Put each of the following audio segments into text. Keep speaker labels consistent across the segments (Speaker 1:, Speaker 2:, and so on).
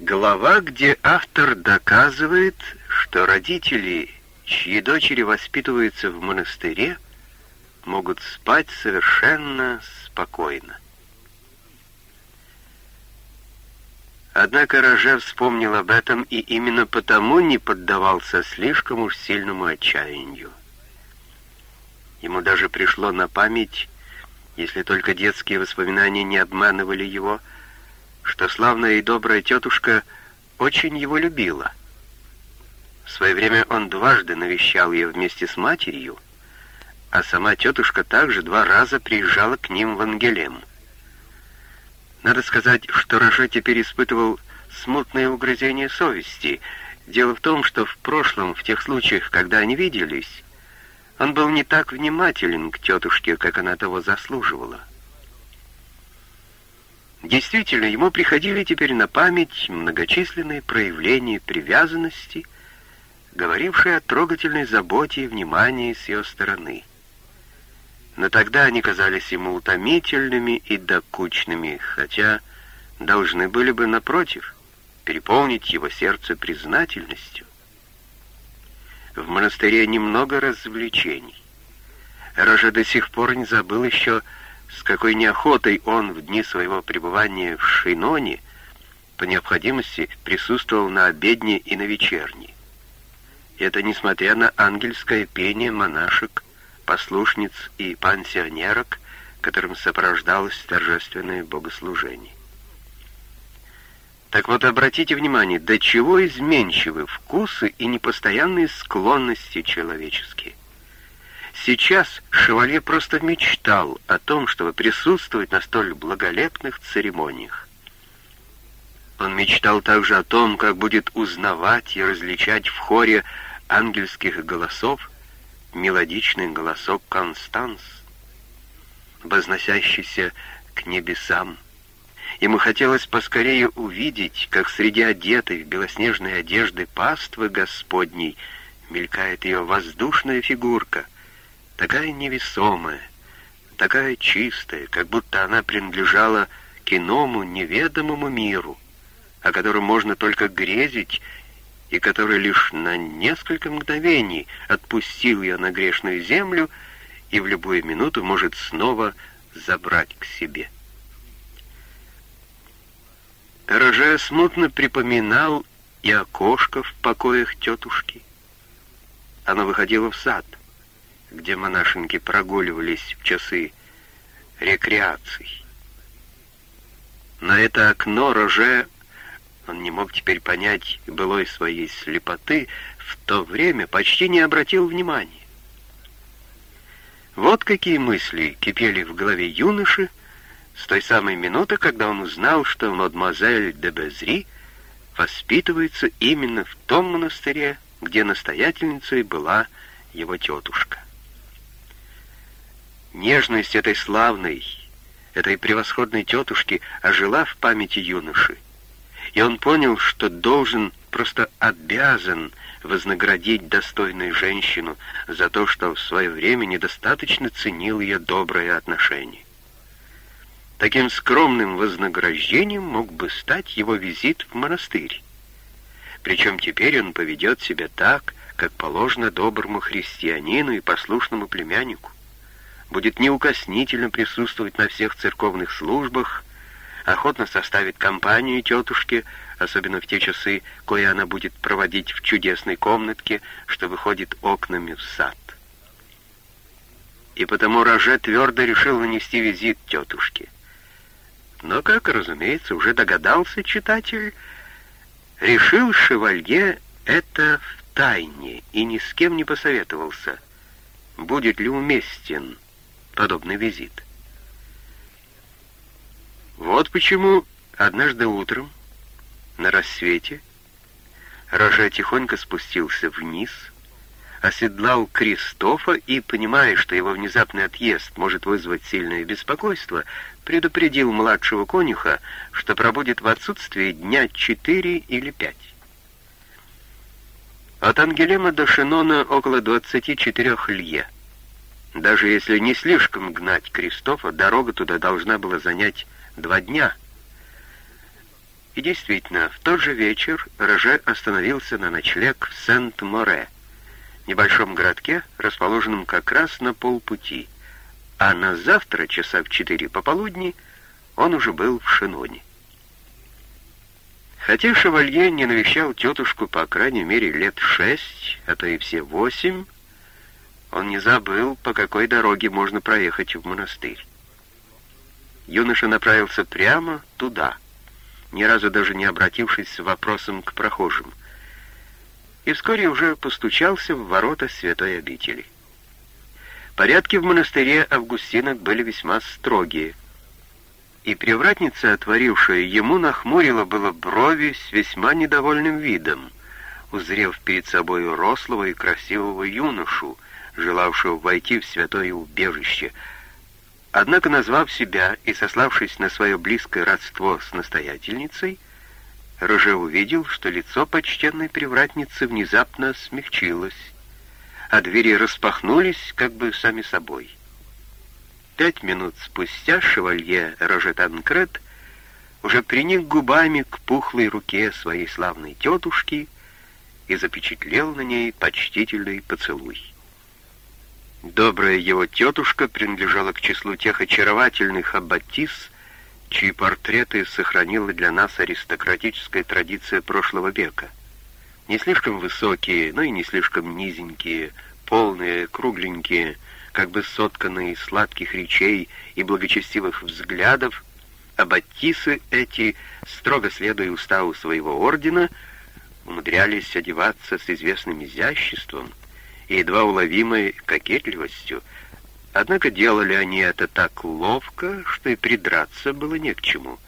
Speaker 1: Глава, где автор доказывает, что родители, чьи дочери воспитываются в монастыре, могут спать совершенно спокойно. Однако Роже вспомнил об этом и именно потому не поддавался слишком уж сильному отчаянию. Ему даже пришло на память, если только детские воспоминания не обманывали его, что славная и добрая тетушка очень его любила. В свое время он дважды навещал ее вместе с матерью, а сама тетушка также два раза приезжала к ним в Ангелем. Надо сказать, что Роже теперь испытывал смутное угрызение совести. Дело в том, что в прошлом, в тех случаях, когда они виделись, он был не так внимателен к тетушке, как она того заслуживала. Действительно, ему приходили теперь на память многочисленные проявления привязанности, говорившие о трогательной заботе и внимании с ее стороны. Но тогда они казались ему утомительными и докучными, хотя должны были бы, напротив, переполнить его сердце признательностью. В монастыре немного развлечений. Рожа до сих пор не забыл еще, с какой неохотой он в дни своего пребывания в Шиноне по необходимости присутствовал на обедне и на вечерне. Это несмотря на ангельское пение монашек, послушниц и пансионерок, которым сопровождалось торжественное богослужение. Так вот, обратите внимание, до чего изменчивы вкусы и непостоянные склонности человеческие. Сейчас Шевалье просто мечтал о том, чтобы присутствовать на столь благолепных церемониях. Он мечтал также о том, как будет узнавать и различать в хоре ангельских голосов мелодичный голосок Констанс, возносящийся к небесам. Ему хотелось поскорее увидеть, как среди одетой в белоснежной одежды паствы Господней мелькает ее воздушная фигурка — такая невесомая, такая чистая, как будто она принадлежала к иному неведомому миру, о котором можно только грезить, и который лишь на несколько мгновений отпустил ее на грешную землю и в любую минуту может снова забрать к себе. Роже смутно припоминал и окошко в покоях тетушки. Оно выходило в сад — где монашенки прогуливались в часы рекреаций. На это окно Роже, он не мог теперь понять былой своей слепоты, в то время почти не обратил внимания. Вот какие мысли кипели в голове юноши с той самой минуты, когда он узнал, что мадемуазель де Безри воспитывается именно в том монастыре, где настоятельницей была его тетушка. Нежность этой славной, этой превосходной тетушки ожила в памяти юноши, и он понял, что должен, просто обязан вознаградить достойную женщину за то, что в свое время недостаточно ценил ее доброе отношение. Таким скромным вознаграждением мог бы стать его визит в монастырь. Причем теперь он поведет себя так, как положено доброму христианину и послушному племяннику будет неукоснительно присутствовать на всех церковных службах, охотно составит компанию тетушке, особенно в те часы, кое она будет проводить в чудесной комнатке, что выходит окнами в сад. И потому Роже твердо решил нанести визит тетушке. Но, как, разумеется, уже догадался читатель, решил шевалье это в тайне и ни с кем не посоветовался, будет ли уместен подобный визит. Вот почему однажды утром, на рассвете, Рожа тихонько спустился вниз, оседлал Кристофа и, понимая, что его внезапный отъезд может вызвать сильное беспокойство, предупредил младшего конюха, что пробудет в отсутствии дня четыре или пять. От Ангелема до Шинона около 24 лье. Даже если не слишком гнать Кристофа, дорога туда должна была занять два дня. И действительно, в тот же вечер Роже остановился на ночлег в Сент-Море, небольшом городке, расположенном как раз на полпути, а на завтра, часа в четыре пополудни, он уже был в Шиноне. Хотя шевалье не навещал тетушку по крайней мере лет шесть, а то и все восемь, он не забыл, по какой дороге можно проехать в монастырь. Юноша направился прямо туда, ни разу даже не обратившись с вопросом к прохожим, и вскоре уже постучался в ворота святой обители. Порядки в монастыре Августинок были весьма строгие, и привратница, отворившая ему, нахмурила было брови с весьма недовольным видом, узрев перед собой рослого и красивого юношу, желавшего войти в святое убежище. Однако, назвав себя и сославшись на свое близкое родство с настоятельницей, Роже увидел, что лицо почтенной привратницы внезапно смягчилось, а двери распахнулись как бы сами собой. Пять минут спустя шевалье Роже Танкрет уже приник губами к пухлой руке своей славной тетушки и запечатлел на ней почтительный поцелуй. Добрая его тетушка принадлежала к числу тех очаровательных аббатис, чьи портреты сохранила для нас аристократическая традиция прошлого века. Не слишком высокие, но и не слишком низенькие, полные, кругленькие, как бы сотканные из сладких речей и благочестивых взглядов, аббатисы эти, строго следуя уставу своего ордена, умудрялись одеваться с известным изяществом, и едва уловимой кокетливостью, однако делали они это так ловко, что и придраться было не к чему.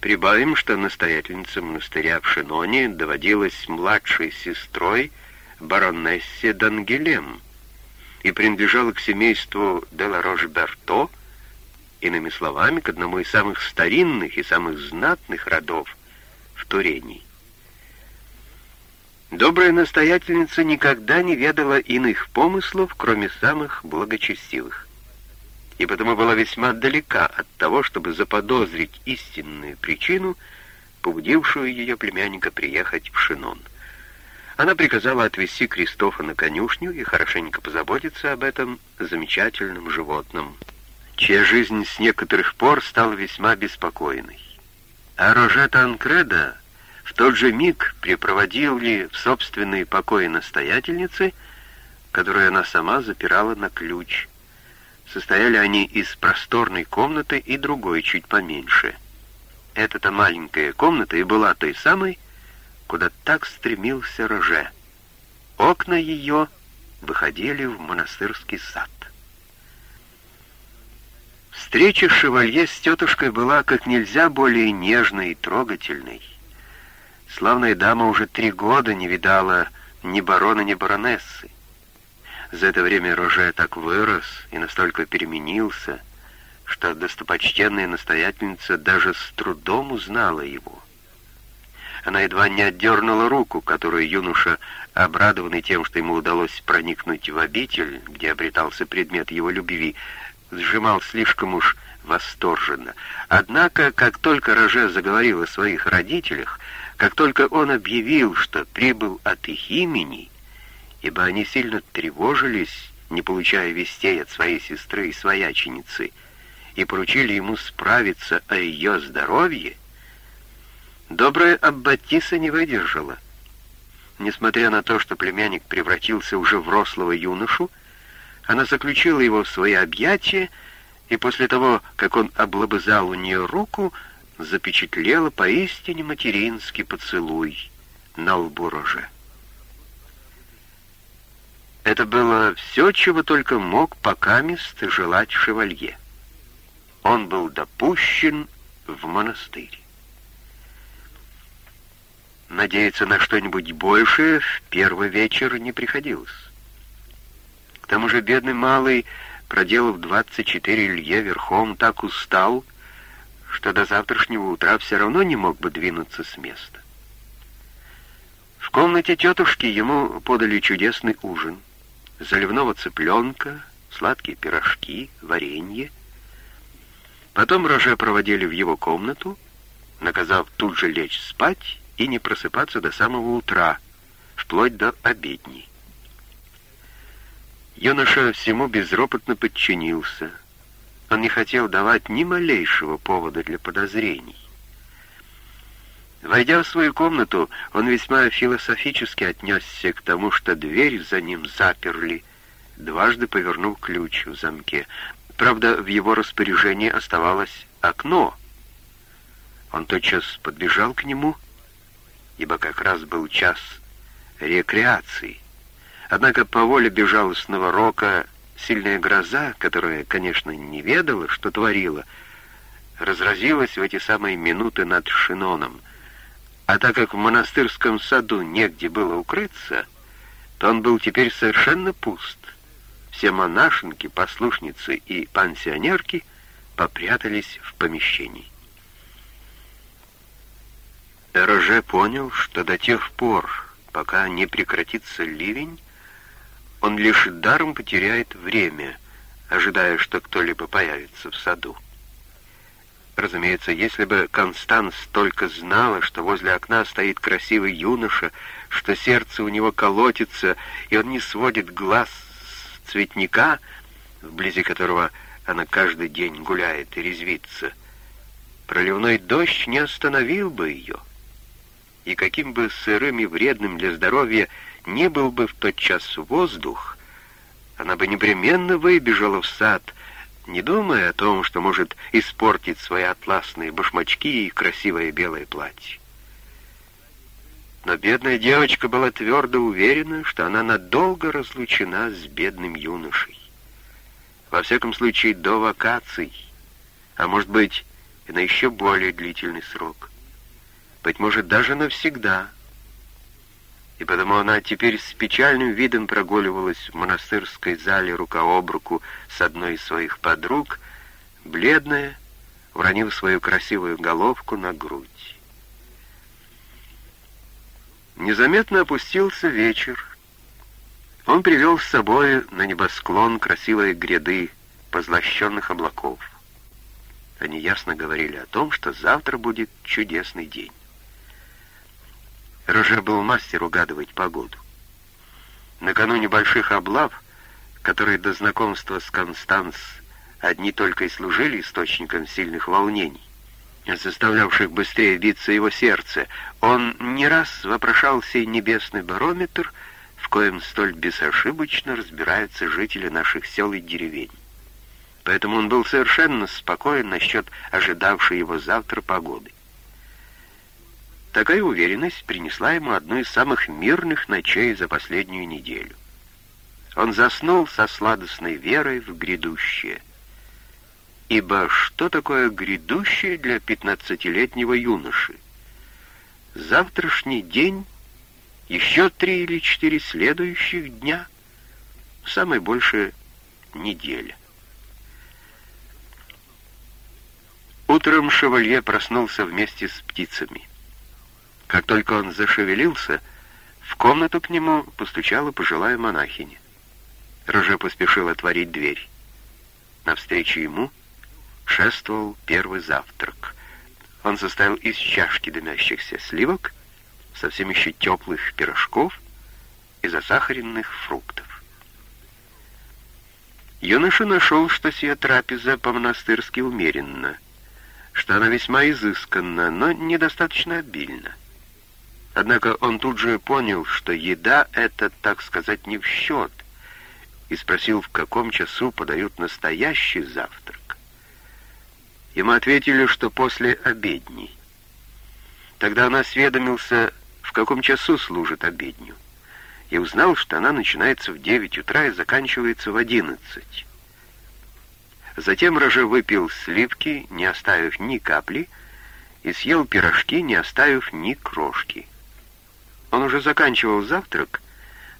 Speaker 1: Прибавим, что настоятельница монастыря в Шиноне доводилась младшей сестрой баронессе Дангелем и принадлежала к семейству Деларош-Берто, иными словами, к одному из самых старинных и самых знатных родов в Турении. Добрая настоятельница никогда не ведала иных помыслов, кроме самых благочестивых, и потому была весьма далека от того, чтобы заподозрить истинную причину, побудившую ее племянника приехать в Шинон. Она приказала отвезти Кристофа на конюшню и хорошенько позаботиться об этом замечательном животном, чья жизнь с некоторых пор стала весьма беспокойной. А Рожета Анкреда в тот же миг припроводил ли в собственные покои настоятельницы, которую она сама запирала на ключ. Состояли они из просторной комнаты и другой чуть поменьше. Эта-то маленькая комната и была той самой, куда так стремился Роже. Окна ее выходили в монастырский сад. Встреча шевалье с тетушкой была как нельзя более нежной и трогательной. Славная дама уже три года не видала ни барона, ни баронессы. За это время Роже так вырос и настолько переменился, что достопочтенная настоятельница даже с трудом узнала его. Она едва не отдернула руку, которую юноша, обрадованный тем, что ему удалось проникнуть в обитель, где обретался предмет его любви, сжимал слишком уж восторженно. Однако, как только Роже заговорил о своих родителях, как только он объявил, что прибыл от их имени, ибо они сильно тревожились, не получая вестей от своей сестры и свояченицы, и поручили ему справиться о ее здоровье, добрая Аббатиса не выдержала. Несмотря на то, что племянник превратился уже в рослого юношу, она заключила его в свои объятия, и после того, как он облобызал у нее руку, запечатлела поистине материнский поцелуй на лбу роже. Это было все, чего только мог покамест желать шевалье. Он был допущен в монастырь. Надеяться на что-нибудь большее в первый вечер не приходилось. К тому же бедный малый, проделав 24 лье верхом, так устал, что до завтрашнего утра все равно не мог бы двинуться с места. В комнате тетушки ему подали чудесный ужин. Заливного цыпленка, сладкие пирожки, варенье. Потом Роже проводили в его комнату, наказав тут же лечь спать и не просыпаться до самого утра, вплоть до обедни. Юноша всему безропотно подчинился. Он не хотел давать ни малейшего повода для подозрений. Войдя в свою комнату, он весьма философически отнесся к тому, что дверь за ним заперли, дважды повернул ключ в замке. Правда, в его распоряжении оставалось окно. Он тотчас подбежал к нему, ибо как раз был час рекреации. Однако по воле безжалостного рока сильная гроза, которая, конечно, не ведала, что творила, разразилась в эти самые минуты над Шиноном. А так как в монастырском саду негде было укрыться, то он был теперь совершенно пуст. Все монашенки, послушницы и пансионерки попрятались в помещении. Роже понял, что до тех пор, пока не прекратится ливень, он лишь даром потеряет время, ожидая, что кто-либо появится в саду. Разумеется, если бы Констанс только знала, что возле окна стоит красивый юноша, что сердце у него колотится, и он не сводит глаз с цветника, вблизи которого она каждый день гуляет и резвится, проливной дождь не остановил бы ее. И каким бы сырым и вредным для здоровья не был бы в тот час воздух, она бы непременно выбежала в сад, не думая о том, что может испортить свои атласные башмачки и красивое белое платье. Но бедная девочка была твердо уверена, что она надолго разлучена с бедным юношей. Во всяком случае, до вакаций, а может быть, и на еще более длительный срок. Быть может, даже навсегда — и потому она теперь с печальным видом прогуливалась в монастырской зале рука об руку с одной из своих подруг, бледная, уронив свою красивую головку на грудь. Незаметно опустился вечер. Он привел с собой на небосклон красивые гряды позлощенных облаков. Они ясно говорили о том, что завтра будет чудесный день. Роже был мастер угадывать погоду. Накануне больших облав, которые до знакомства с Констанс одни только и служили источником сильных волнений, заставлявших быстрее биться его сердце, он не раз вопрошал сей небесный барометр, в коем столь безошибочно разбираются жители наших сел и деревень. Поэтому он был совершенно спокоен насчет ожидавшей его завтра погоды. Такая уверенность принесла ему одну из самых мирных ночей за последнюю неделю. Он заснул со сладостной верой в грядущее. Ибо что такое грядущее для пятнадцатилетнего юноши? Завтрашний день, еще три или четыре следующих дня, самое больше неделя. Утром шевалье проснулся вместе с птицами. Как только он зашевелился, в комнату к нему постучала пожилая монахиня. Роже поспешил отворить дверь. Навстречу ему шествовал первый завтрак. Он состоял из чашки дымящихся сливок, совсем еще теплых пирожков и засахаренных фруктов. Юноша нашел, что сия трапеза по-монастырски умеренна, что она весьма изысканна, но недостаточно обильна. Однако он тут же понял, что еда — это, так сказать, не в счет, и спросил, в каком часу подают настоящий завтрак. Ему ответили, что после обедни. Тогда он осведомился, в каком часу служит обедню, и узнал, что она начинается в 9 утра и заканчивается в 11. Затем Роже выпил сливки, не оставив ни капли, и съел пирожки, не оставив ни крошки. Он уже заканчивал завтрак,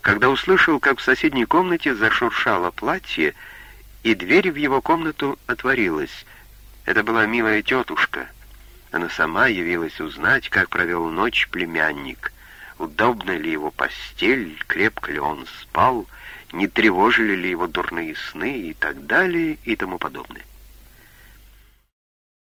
Speaker 1: когда услышал, как в соседней комнате зашуршало платье, и дверь в его комнату отворилась. Это была милая тетушка. Она сама явилась узнать, как провел ночь племянник, удобна ли его постель, крепко ли он спал, не тревожили ли его дурные сны и так далее и тому подобное.